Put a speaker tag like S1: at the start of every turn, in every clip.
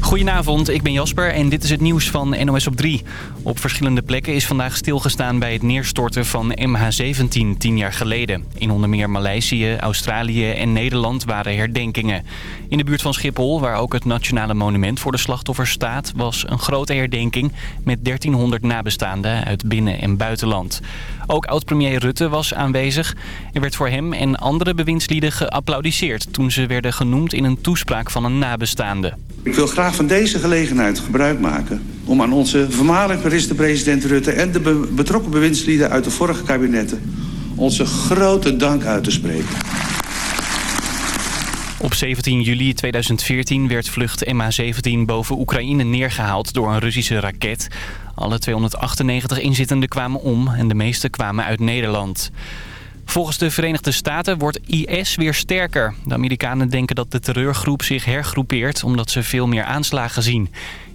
S1: Goedenavond, ik ben Jasper en dit is het nieuws van NOS op 3. Op verschillende plekken is vandaag stilgestaan bij het neerstorten van MH17 tien jaar geleden. In onder meer Maleisië, Australië en Nederland waren herdenkingen. In de buurt van Schiphol, waar ook het Nationale Monument voor de slachtoffers staat... was een grote herdenking met 1300 nabestaanden uit binnen- en buitenland. Ook oud-premier Rutte was aanwezig. Er werd voor hem en andere bewindslieden geapplaudiceerd... toen ze werden genoemd in een toespraak van een nabestaande.
S2: Ik wil graag van deze gelegenheid gebruik maken... om aan onze voormalig minister-president Rutte... en de be betrokken bewindslieden uit de vorige kabinetten... onze grote dank uit te spreken.
S1: Op 17 juli 2014 werd vlucht MH17 boven Oekraïne neergehaald door een Russische raket. Alle 298 inzittenden kwamen om en de meeste kwamen uit Nederland. Volgens de Verenigde Staten wordt IS weer sterker. De Amerikanen denken dat de terreurgroep zich hergroepeert omdat ze veel meer aanslagen zien.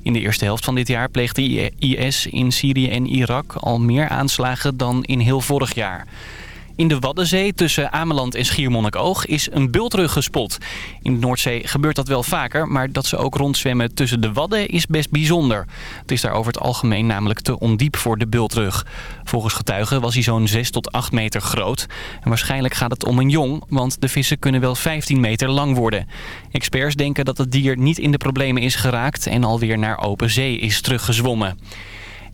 S1: In de eerste helft van dit jaar pleegde IS in Syrië en Irak al meer aanslagen dan in heel vorig jaar. In de Waddenzee tussen Ameland en Schiermonnikoog is een bultrug gespot. In de Noordzee gebeurt dat wel vaker, maar dat ze ook rondzwemmen tussen de Wadden is best bijzonder. Het is daar over het algemeen namelijk te ondiep voor de bultrug. Volgens getuigen was hij zo'n 6 tot 8 meter groot. En waarschijnlijk gaat het om een jong, want de vissen kunnen wel 15 meter lang worden. Experts denken dat het dier niet in de problemen is geraakt en alweer naar open zee is teruggezwommen.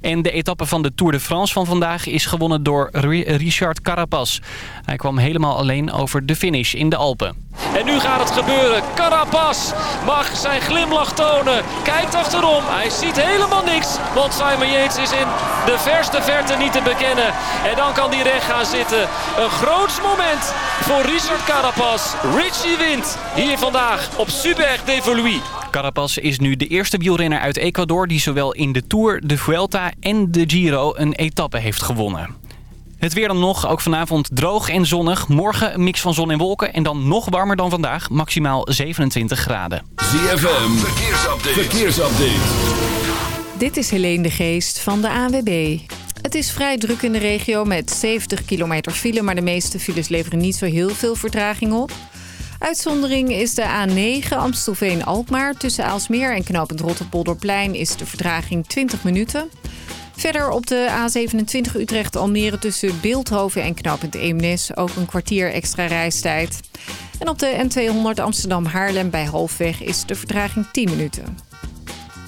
S1: En de etappe van de Tour de France van vandaag is gewonnen door Richard Carapaz. Hij kwam helemaal alleen over de finish in de Alpen.
S3: En nu gaat het gebeuren. Carapaz mag zijn glimlach tonen. Kijkt achterom. Hij ziet helemaal niks. Want Simon Yates is in de verste verte niet te bekennen. En dan kan hij recht gaan zitten. Een groots moment voor Richard Carapaz. Richie wint hier vandaag op Super d'Evoluie.
S1: Carapaz is nu de eerste wielrenner uit Ecuador... die zowel in de Tour, de Vuelta en de Giro een etappe heeft gewonnen. Het weer dan nog, ook vanavond droog en zonnig. Morgen een mix van zon en wolken en dan nog warmer dan vandaag. Maximaal 27 graden.
S4: ZFM, verkeersupdate. verkeersupdate.
S5: Dit is Helene de Geest van de AWB. Het is vrij druk in de regio met 70 kilometer file... maar de meeste files leveren niet zo heel veel vertraging op. Uitzondering is de A9 Amstelveen-Alkmaar. Tussen Aalsmeer en knooppunt Rotterpolderplein is de vertraging 20 minuten. Verder op de A27 Utrecht-Almere tussen Beeldhoven en knooppunt Eemnes... ook een kwartier extra reistijd. En op de N200 Amsterdam-Haarlem bij Halfweg is de vertraging 10 minuten.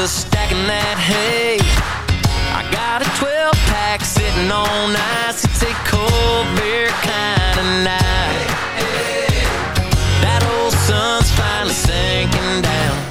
S6: Just stacking that hay. I got a 12 pack sitting on ice. It's a cold beer kind of night. That old sun's finally sinking down.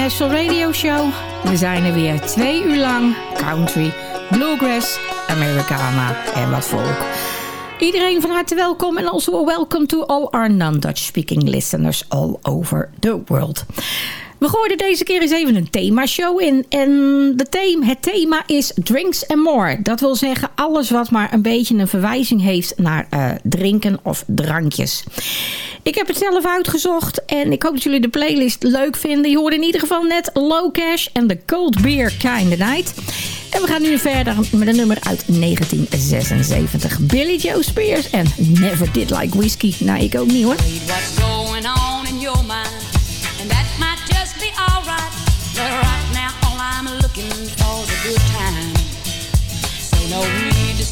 S7: Dit is de National Radio Show. We zijn er weer twee uur lang. Country, bluegrass, Americana en wat volk. Iedereen van harte welkom en also welcome to all our non-Dutch speaking listeners all over the world. We gooiden deze keer eens even een themashow in. En de thema, het thema is Drinks and More. Dat wil zeggen alles wat maar een beetje een verwijzing heeft naar eh, drinken of drankjes. Ik heb het zelf uitgezocht en ik hoop dat jullie de playlist leuk vinden. Je hoorde in ieder geval net Low Cash en The Cold Beer Kind of Night. En we gaan nu verder met een nummer uit 1976. Billy Joe Spears en Never Did Like Whiskey. Nou, ik ook niet hoor.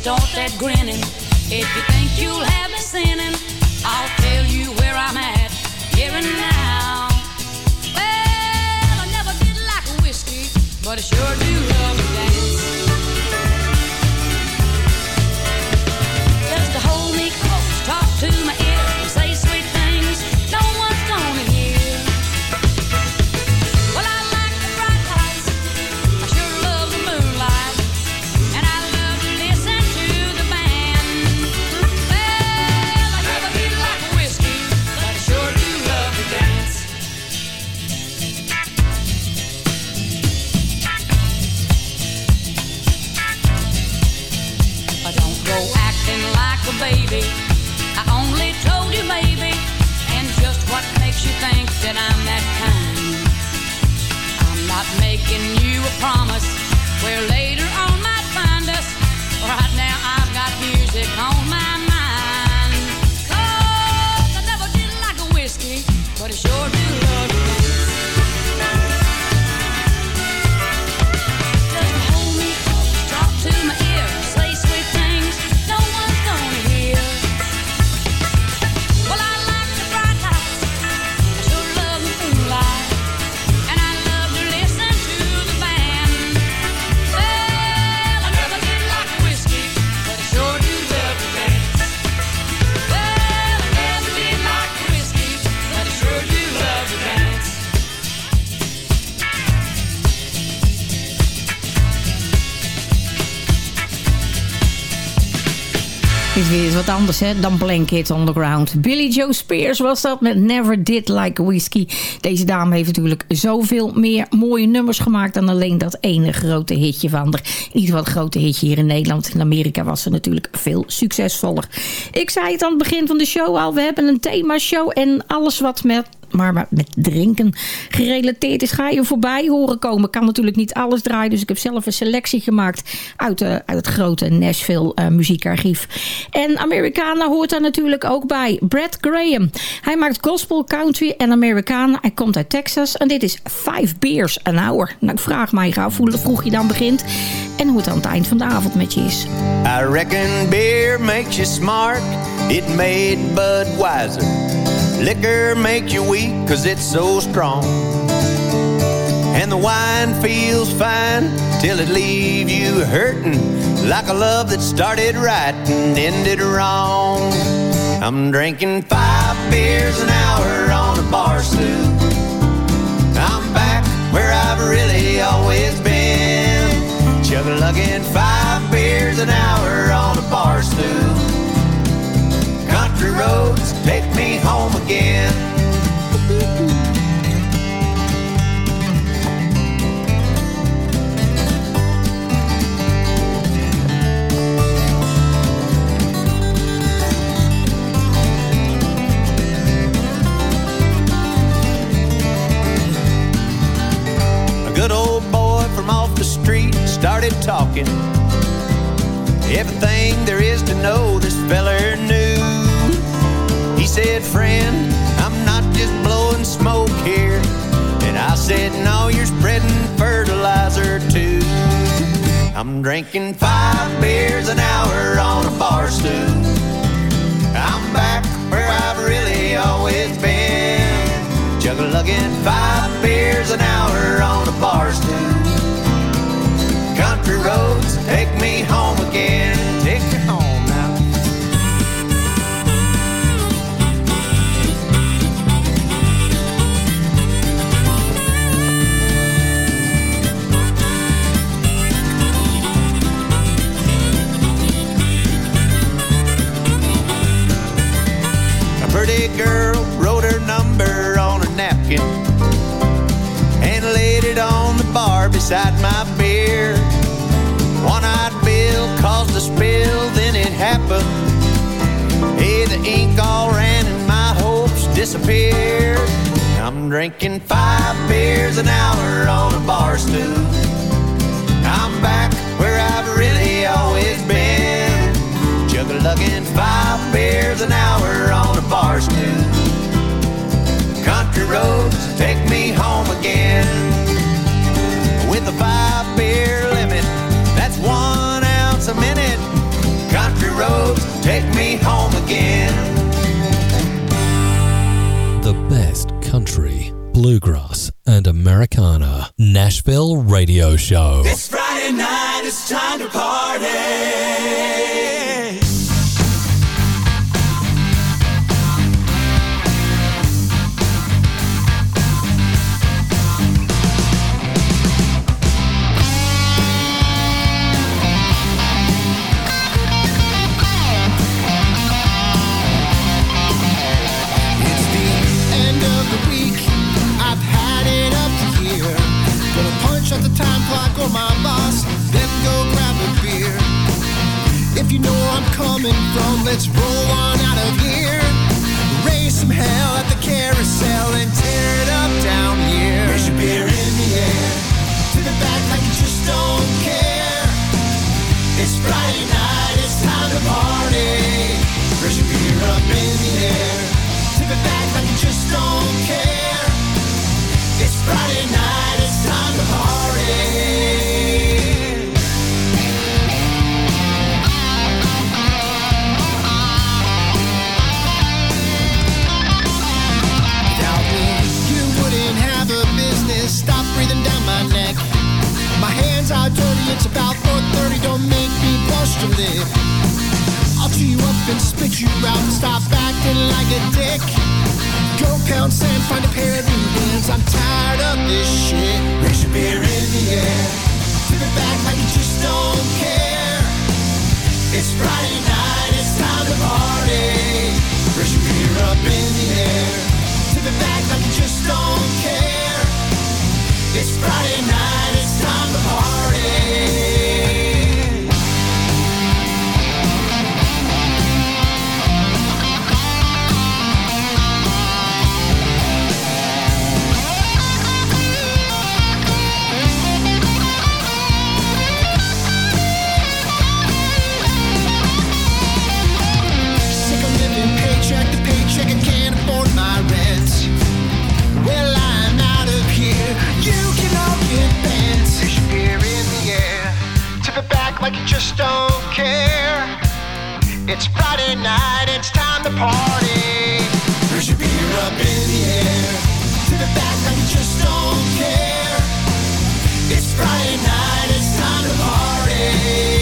S8: Start that grinning. If you think you'll have me sinning, I'll tell you where I'm at, here and now. Well, I never did like whiskey, but I sure do love to dance. Just to hold me close, talk to
S7: wat anders hè, dan Blanket on the. Billy Joe Spears was dat met Never Did Like Whiskey. Deze dame heeft natuurlijk zoveel meer mooie nummers gemaakt... dan alleen dat ene grote hitje van haar. Geval het grote hitje hier in Nederland. In Amerika was ze natuurlijk veel succesvoller. Ik zei het aan het begin van de show al. We hebben een themashow en alles wat met maar met drinken gerelateerd is, ga je voorbij horen komen. Kan natuurlijk niet alles draaien, dus ik heb zelf een selectie gemaakt uit, de, uit het grote Nashville uh, muziekarchief. En Americana hoort daar natuurlijk ook bij. Brad Graham. Hij maakt gospel, country en Americana. Hij komt uit Texas en dit is Five Beers an Hour. Nou, ik vraag mij af hoe vroeg je dan begint en hoe het aan het eind van de avond met je is.
S9: I reckon beer makes you smart. It made Budweiser. Liquor make you weak cause it's so strong. And the wine feels fine till it leaves you hurting like a love that started right and ended wrong. I'm drinking five beers an hour on a bar stool. I'm back where I've really always been. Chug-a-lugging five beers an hour on a bar stool. Country roads take me home again. A good old boy from off the street started talking. Everything there is to know, this feller knew. Said, Friend, I'm not just blowing smoke here. And I said, No, you're spreading fertilizer too. I'm drinking five beers an hour on a bar stool. I'm back where I've really always been. Juggle-lugging five beers an hour on a bar stool. Country roads take me home again. Drinking five beers an hour on a bar stool. I'm back where I've really always been. Juggle-lugging five beers an hour on a bar stool. Country roads take me home again. With a five beer limit, that's one ounce a minute. Country roads take me home again.
S10: The best country, bluegrass, and Americana. Nashville Radio Show.
S11: It's Friday night, it's time to party.
S12: If you know where I'm coming from, let's roll on out of here. Raise some hell at the carousel and tear it up down here. Raise your beer in the air, to the back like you just don't care. It's Friday night, it's time to party. Raise your beer up in the air. Don't make me blush to live. I'll chew you up and spit you out and stop acting like a dick. Go pound sand, find a pair of new hands. I'm tired of this shit. Raise your beer in the air. Tip it back like you just don't care. It's Friday night, it's time to party. Raise your beer up in the air. Tip it back like you just don't care. It's Friday night, it's time to party. You just don't care. It's Friday night, it's time to party. There's your beer up in the air. Tip it back like you just don't care. It's Friday night, it's time to party.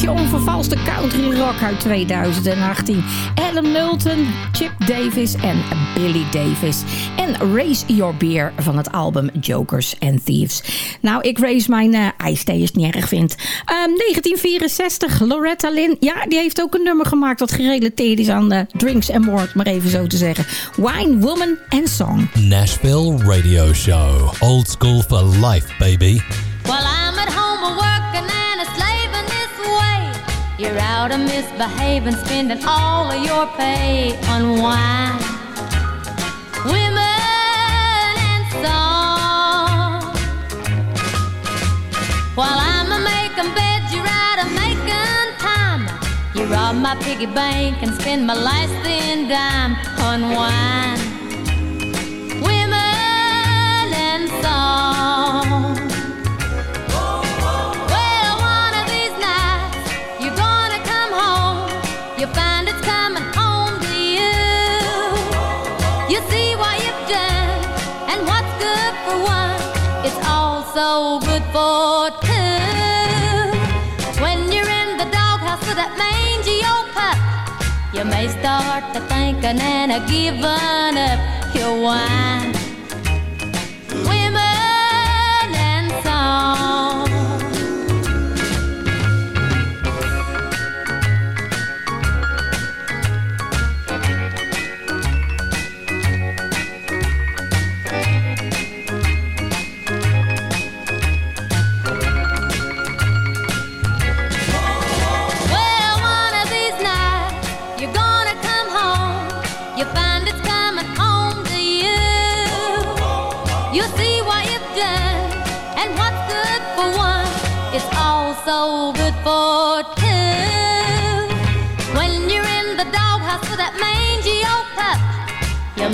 S7: Stukje onvervalste country rock uit 2018. Adam Nulton, Chip Davis en Billy Davis. En Raise Your Beer van het album Jokers and Thieves. Nou, ik raise mijn uh, ijsthee als niet erg vind. Um, 1964, Loretta Lynn. Ja, die heeft ook een nummer gemaakt dat gerelateerd is aan uh, drinks and more, maar even zo te zeggen. Wine, Woman and Song.
S10: Nashville Radio Show. Old school for life, baby.
S13: I'm out and misbehaving, spending all of your pay on wine, women, and song. While I'm a making beds, you're out a making time. You rob my piggy bank and spend my last thin dime on wine, also good for two. When you're in the doghouse with that mangy old pup, you may start to thinking and a giving up your wine.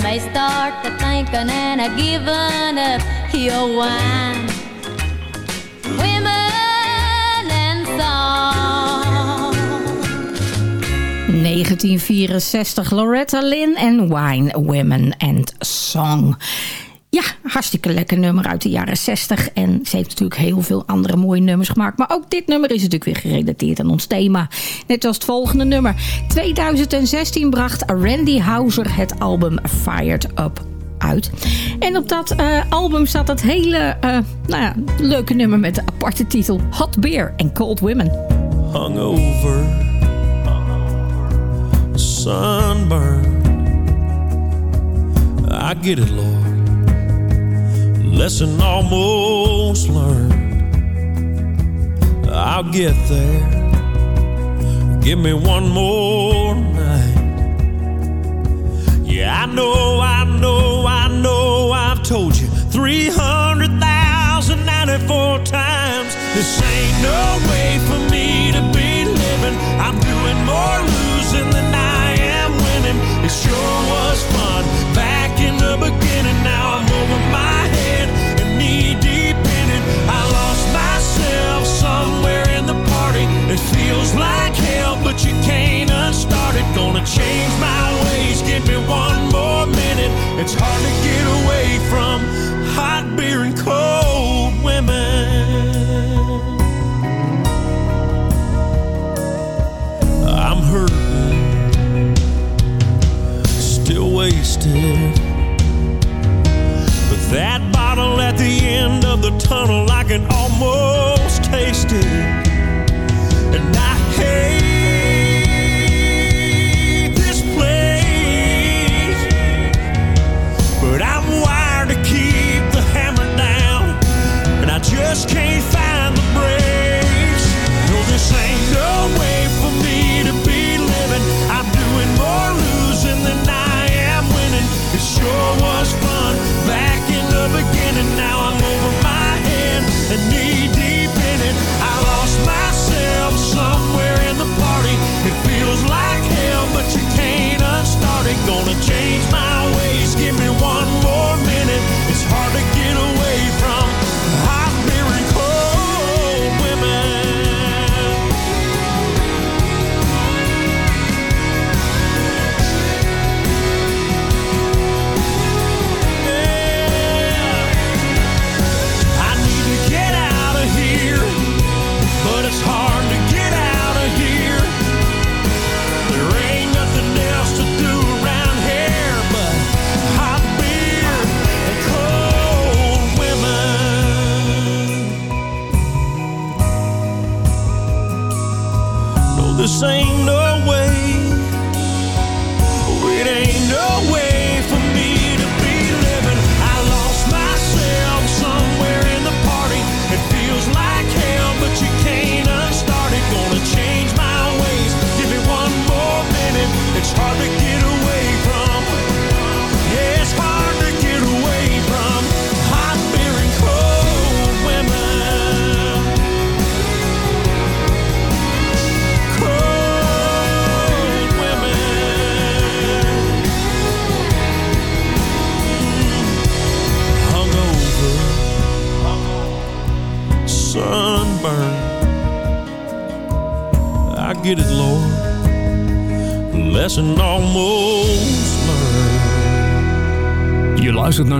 S13: May start to thinking and a giving up your wine. Women and song.
S7: 1964, Loretta Lynn en Wine, Women and Song. Hartstikke lekker nummer uit de jaren 60. En ze heeft natuurlijk heel veel andere mooie nummers gemaakt. Maar ook dit nummer is natuurlijk weer gerelateerd aan ons thema. Net als het volgende nummer. 2016 bracht Randy Houser het album Fired Up uit. En op dat eh, album staat dat hele eh, nou ja, leuke nummer met de aparte titel Hot Beer and Cold Women.
S14: hungover, sunburned. I get it, Lord. Lesson almost learned. I'll get there. Give me one more night. Yeah, I know, I know, I know I've told you 300,094 times. This ain't no way for me to be living. I'm doing more losing than I am winning. It sure was fun back in the beginning. Somewhere in the party. It feels like hell, but you can't unstart it. Gonna change my ways. Give me one more minute. It's hard to get away from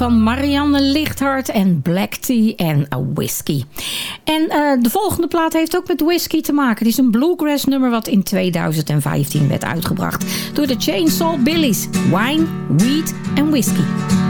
S7: van Marianne Lichthart en Black Tea en eh, Whiskey. En eh, de volgende plaat heeft ook met whiskey te maken. Dit is een bluegrass nummer wat in 2015 werd uitgebracht door de Chainsaw Billies. Wine, Weed en
S15: Whiskey.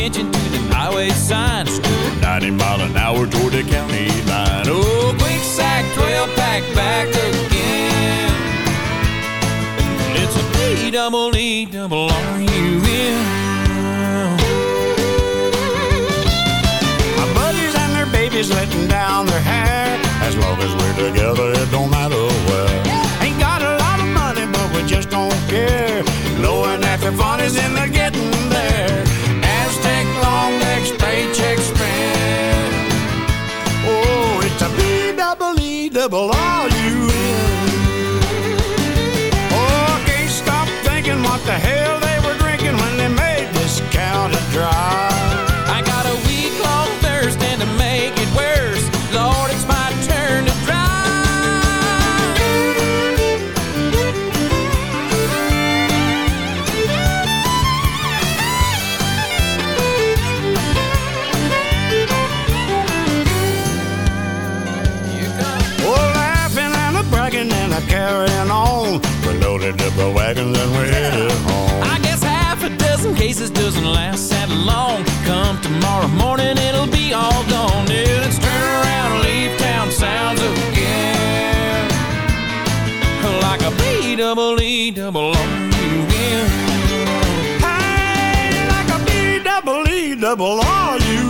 S15: kitchen to the
S14: highway signs, 90 mile an hour toward the county line. Oh, quick sack, 12 pack back again. It's a D double E double R U N.
S16: My buddies and their babies letting down their hair. As long as we're together, it don't matter where. Ain't got a lot of money, but we just don't care. Knowing that the fun is in the Oh, what the hell they were drinking when they made this county dry.
S17: Double
S16: are you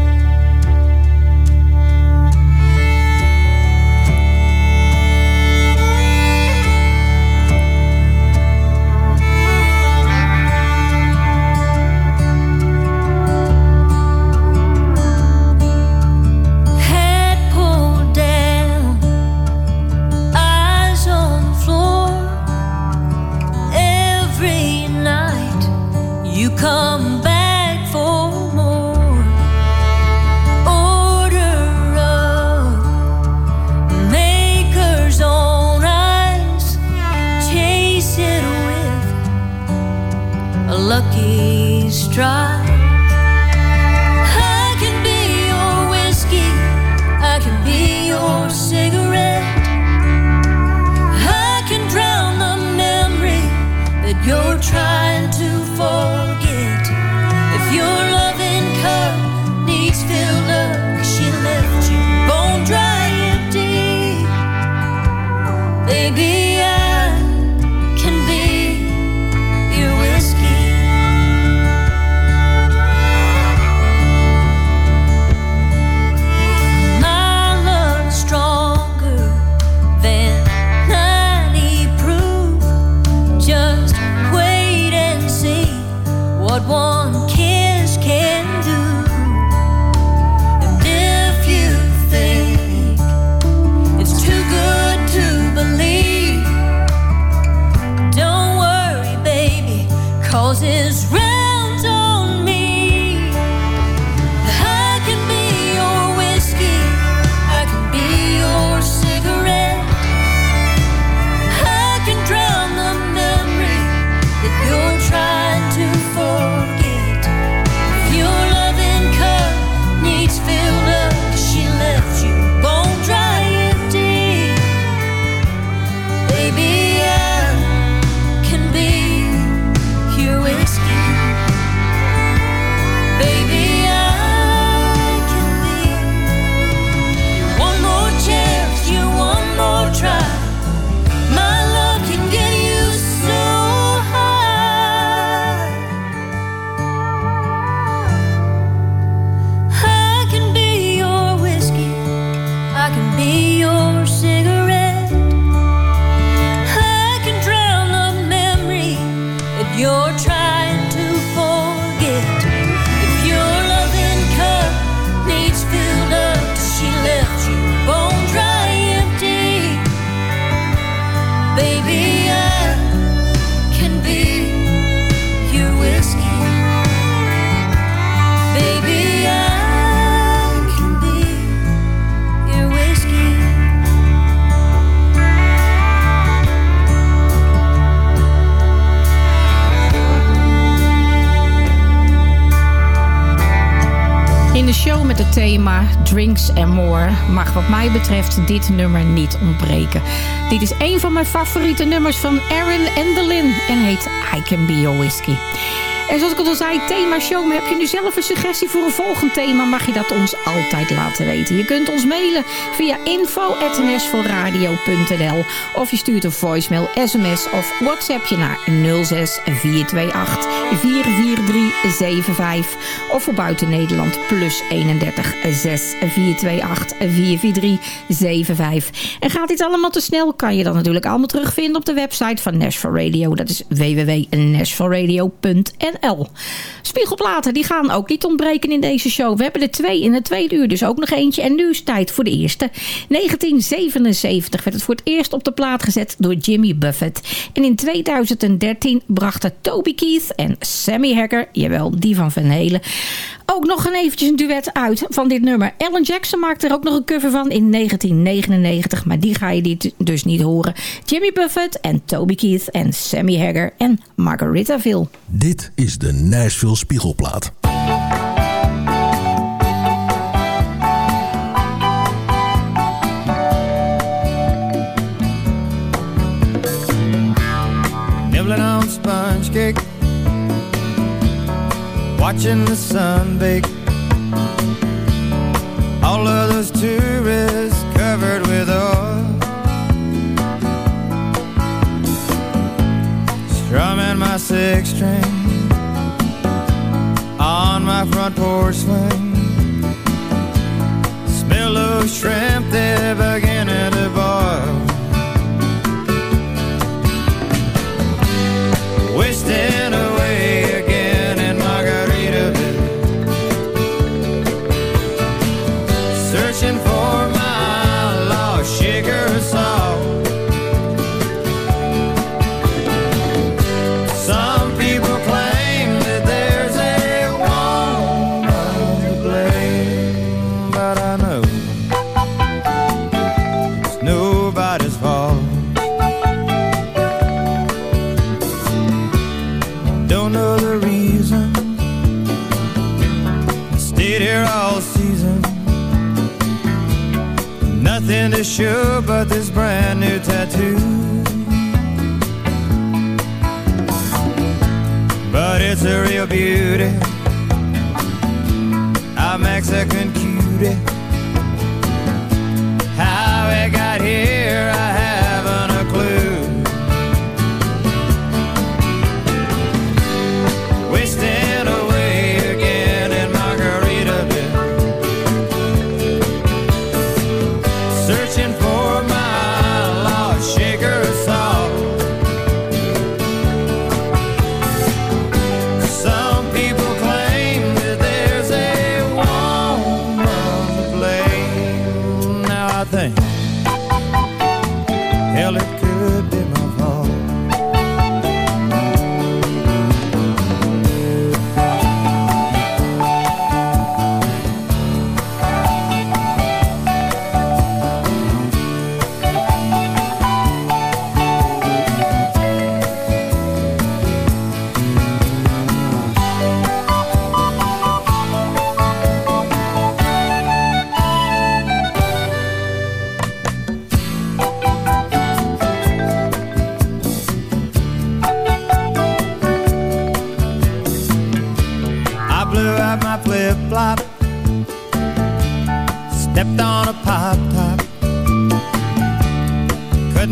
S7: mag wat mij betreft dit nummer niet ontbreken. Dit is een van mijn favoriete nummers van Aaron Endelin en heet I Can Be Your Whiskey. En zoals ik al zei, thema show. Maar heb je nu zelf een suggestie voor een volgend thema? Mag je dat ons altijd laten weten. Je kunt ons mailen via info.nsvoorradio.nl Of je stuurt een voicemail, sms of whatsappje naar 06 428 44375. Of voor buiten Nederland plus 31 6 428 44375. En gaat dit allemaal te snel? Kan je dat natuurlijk allemaal terugvinden op de website van Nashville Radio. Dat is www.nashvilleradio.nl Spiegelplaten, die gaan ook niet ontbreken in deze show. We hebben er twee in het tweede uur, dus ook nog eentje. En nu is tijd voor de eerste. 1977 werd het voor het eerst op de plaat gezet door Jimmy Buffett. En in 2013 brachten Toby Keith en Sammy Hagar, jawel, die van Van Halen, ook nog een eventjes een duet uit van dit nummer. Ellen Jackson maakte er ook nog een cover van in 1999, maar die ga je dit dus niet horen. Jimmy Buffett en Toby Keith en Sammy Hagar en Margaritaville.
S18: Dit is de Nashville Spiegelplaat.
S19: Nibbling on sponge cake. Watching the sun bake. All of those tourists covered with oil. Strumming my six string On my front porch swing. Smell those shrimp, beginning to boil. wasting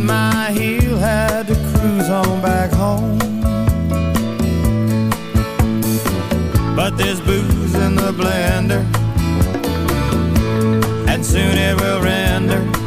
S19: my heel, had to cruise on back home. But there's booze in the blender, and soon it will render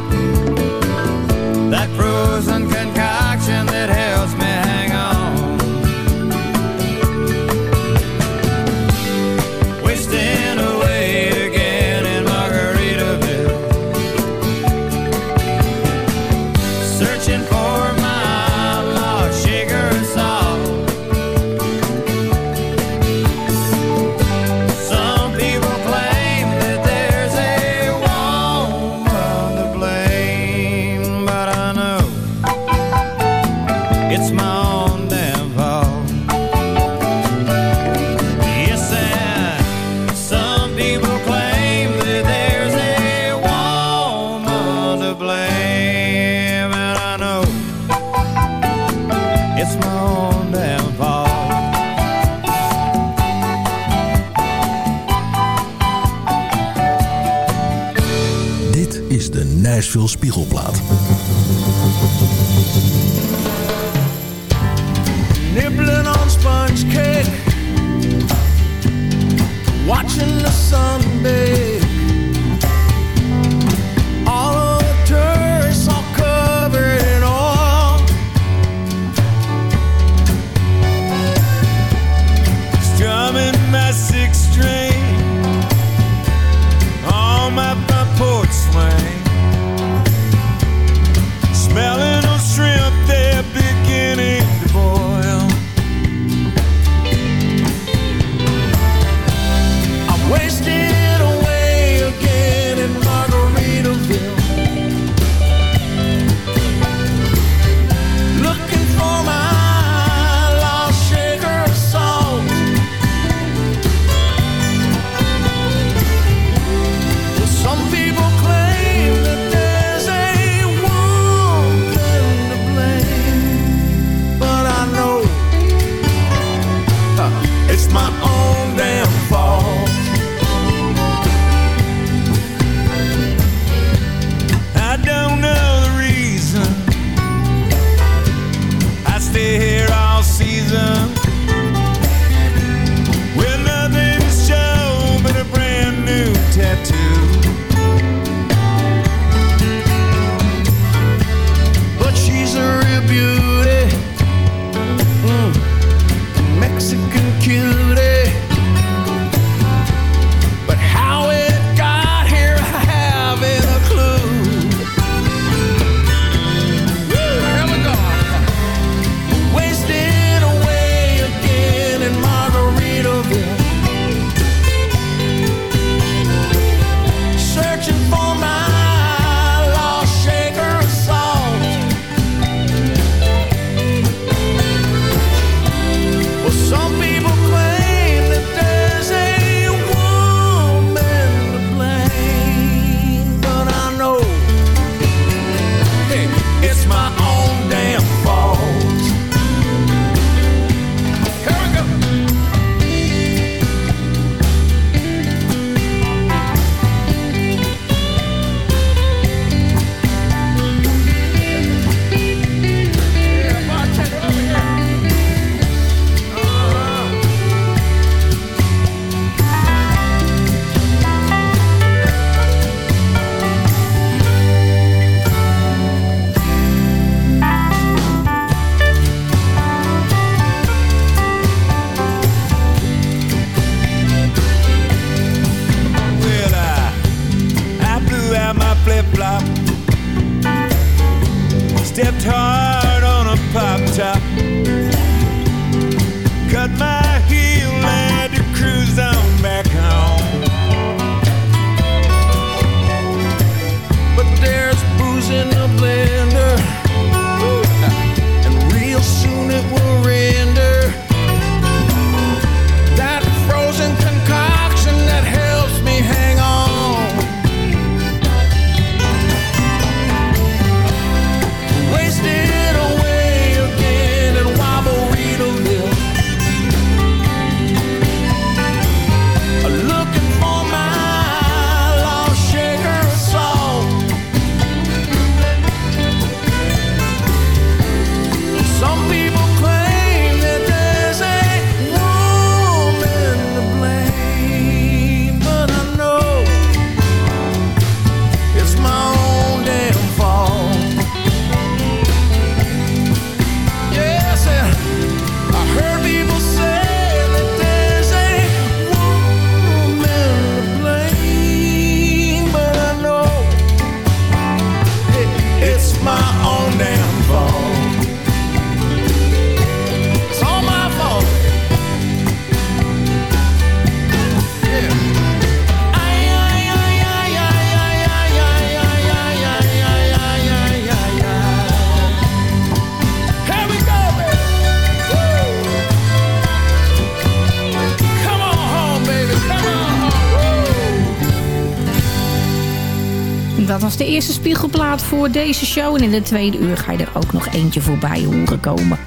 S7: was de eerste spiegelplaat voor deze show. En in de tweede uur ga je er ook nog eentje voorbij horen komen.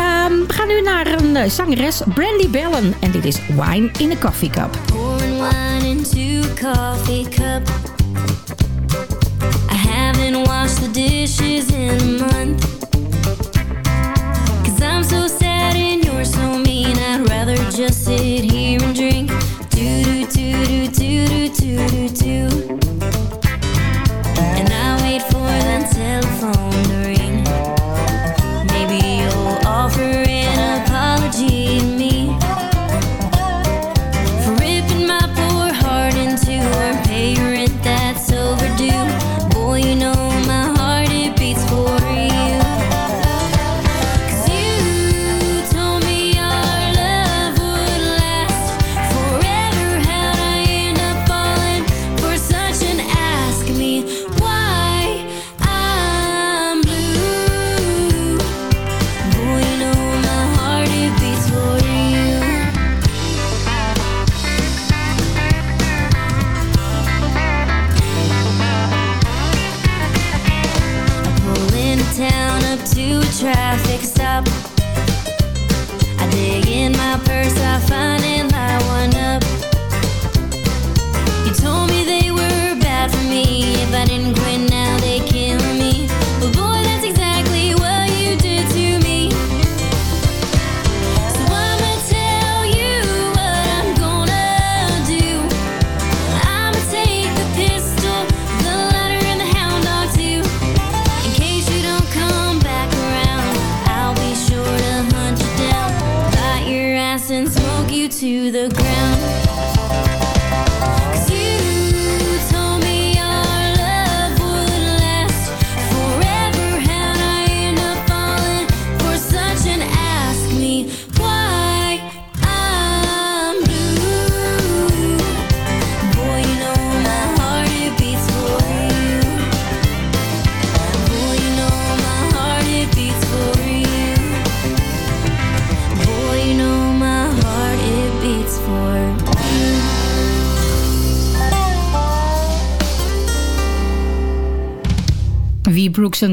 S7: Um, we gaan nu naar een eh, zangeres, Brandy Bellen. En dit is Wine in a Coffee Cup.
S20: Pouring wine into coffee cup. I haven't washed the dishes in a month. Cause I'm so sad and you're so mean. I'd rather just sit here and drink. Do do do do do do do do do. That telephone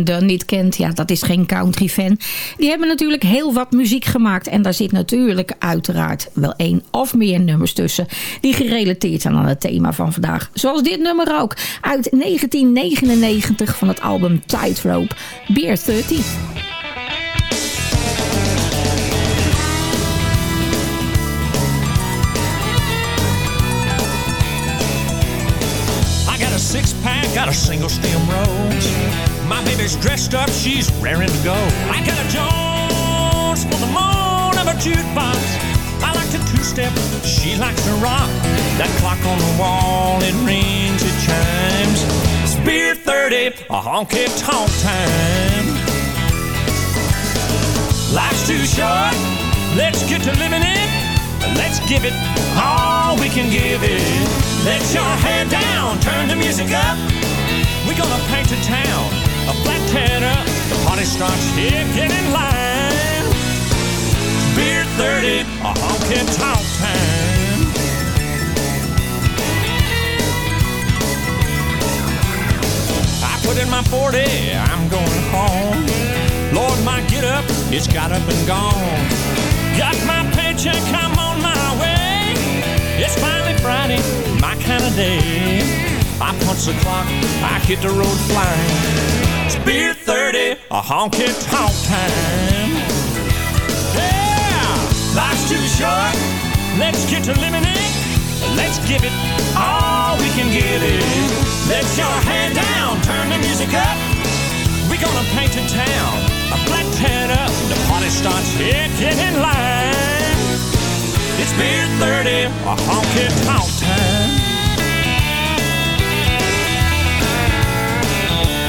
S7: Dunn niet kent, ja, dat is geen country fan. Die hebben natuurlijk heel wat muziek gemaakt. En daar zit natuurlijk uiteraard wel één of meer nummers tussen. Die gerelateerd zijn aan het thema van vandaag. Zoals dit nummer ook. Uit 1999 van het album Tightrope. Beer 30.
S14: I got a six pack, got a single stem rose. My baby's dressed up, she's raring to go. I got a Jones for the moan of a jukebox. I like to two step, she likes to rock. That clock on the wall, it rings, it chimes. Beer 30, a honky tonk time. Life's too short, let's get to living it. Let's give it all we can give it. Let your head down, turn the music up. We're gonna paint the town a flat up. The party starts here, get in line. Beer 30, a honky tonk time. I put in my 40, I'm going home. Lord, my get up, it's got up and gone. Got my paycheck, I'm on my way. It's finally Friday, my kind of day. I punch the clock, I hit the road flying. It's beer 30, a honky tonk time. Yeah, life's too short, let's get to it. Let's give it all we can give it. Let your hand down, turn the music up. We're gonna paint the town a black tan up. The party starts here, get in line. It's beer 30, a honky tonk time.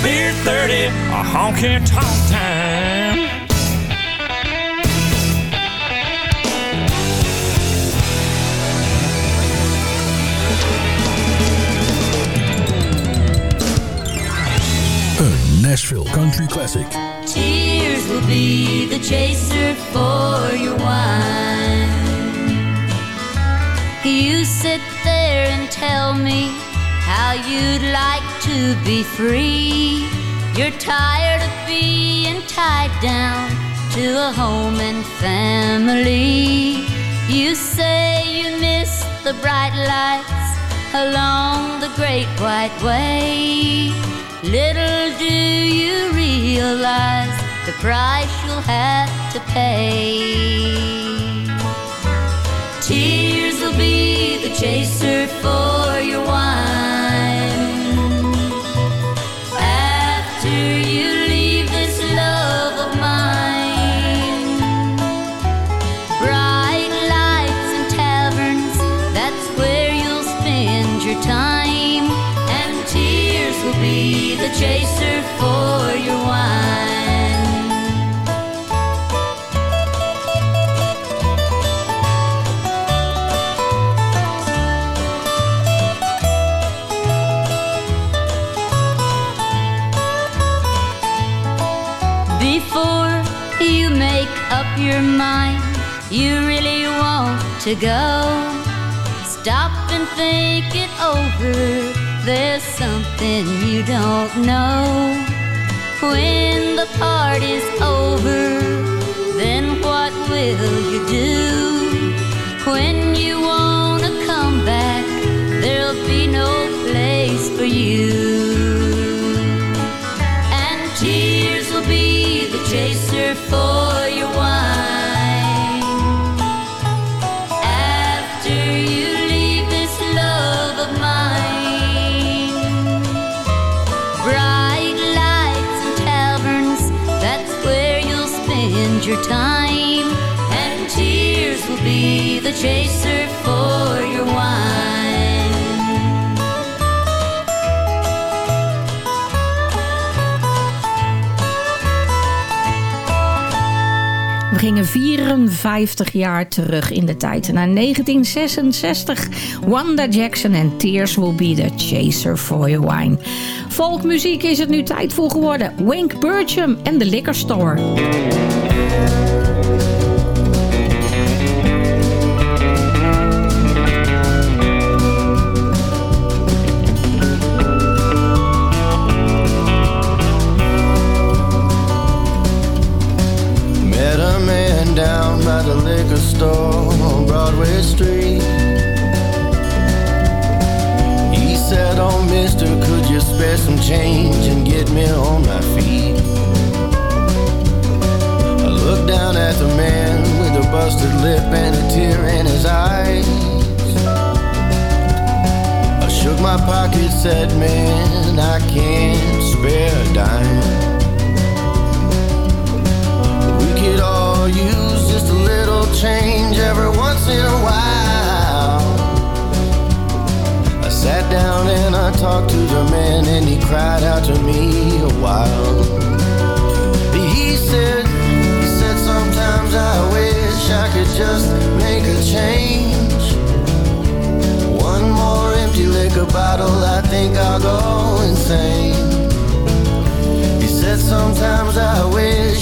S14: It's beer 30, a honky tonk time.
S18: Een Nashville Country Classic.
S13: Tears will be the chaser for your wine. You sit there and tell me how you'd like to be free. You're tired of being tied down to a home and family. You say you miss the bright lights along the great white way. Little do you realize the price you'll have to pay. Tears will be the chaser for your wine. Chaser for your wine. Before you make up your mind, you really want to go. Stop and think it over. There's something you don't know. When the party's over, then what will you do? When you wanna come back, there'll be no place for you. And tears will be the chaser for the chaser for your wine.
S7: We gingen 54 jaar terug in de tijd. Naar 1966. Wanda Jackson en Tears Will Be The Chaser For Your Wine. Folkmuziek is het nu tijd voor geworden. Wink Burcham en The Liquor Store.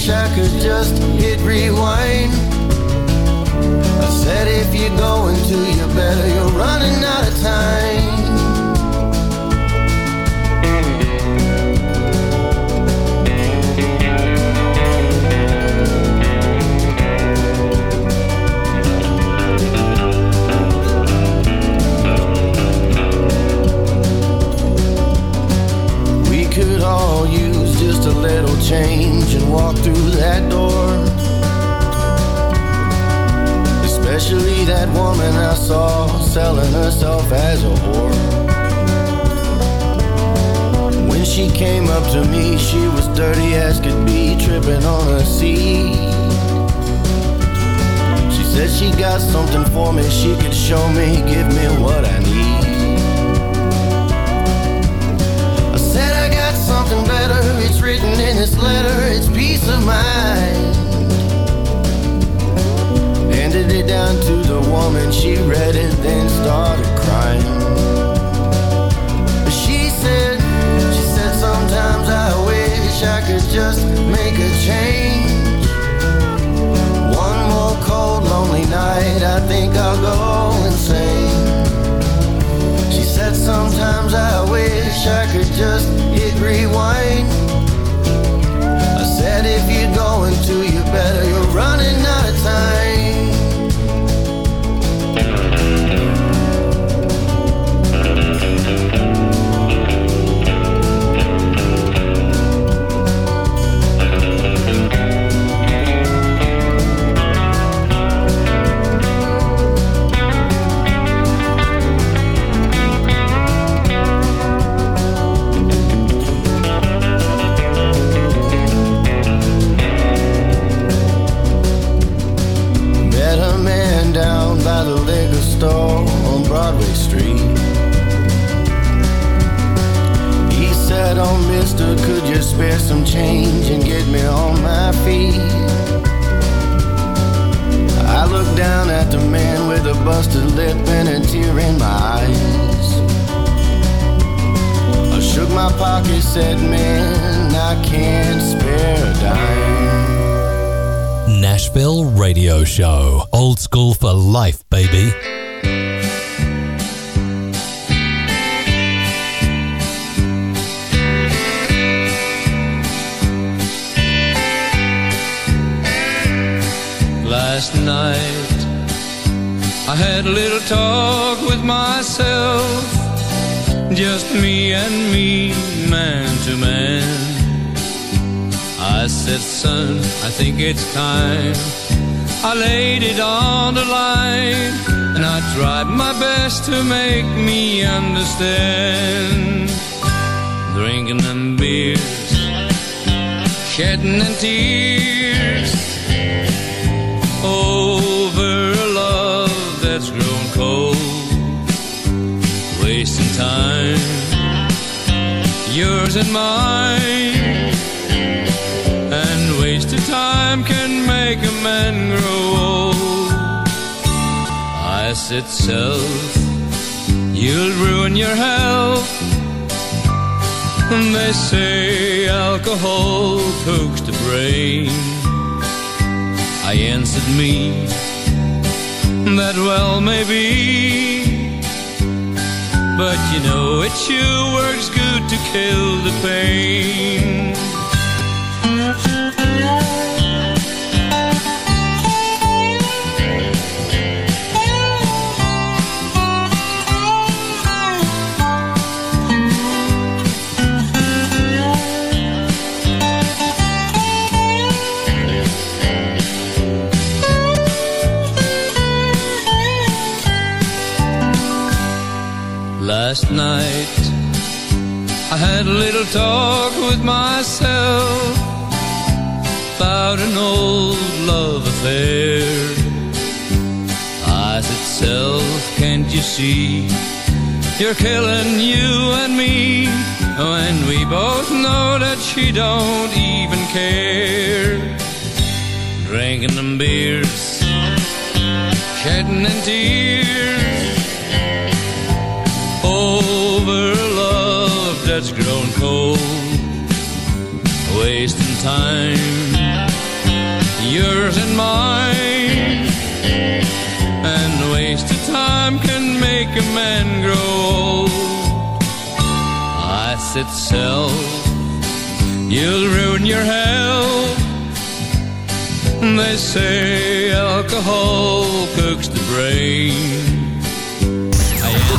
S21: Wish I could just hit rewind. I said if you're going to, you better, you're running out of time. We could all use just a little change and walk through that door. Especially that woman I saw selling herself as a whore. When she came up to me, she was dirty as could be, tripping on her seat. She said she got something for me, she could show me, give me what I need. written in this letter, it's peace of mind. Handed it down to the woman, she read it, then started crying. She said, she said, sometimes I wish I
S15: could just make a change. One more cold, lonely night, I think I'll go insane. She said sometimes I wish I could just hit rewind and if you're going to, you
S10: better. You're running out of time. Life, baby.
S22: Last night I had a little talk with myself, just me and me, man to man. I said, son, I think it's time. I laid it on the line, and I tried my best to make me understand. Drinking them beers, shedding and tears over a love that's grown cold, wasting time, yours and mine. Make a man grow old. I said, self, you'll ruin your health. And they say alcohol cooks the brain. I answered me that well maybe but you know it sure works good to kill the pain Last night I had a little talk with myself about an old love affair. I said, self, can't you see? You're killing you and me when we both know that she don't even care. Drinking them beers, shedding and tears cold, wasting time, yours and mine. And wasted time can make a man grow old. I said, self, you'll ruin your health. They say alcohol cooks the brain.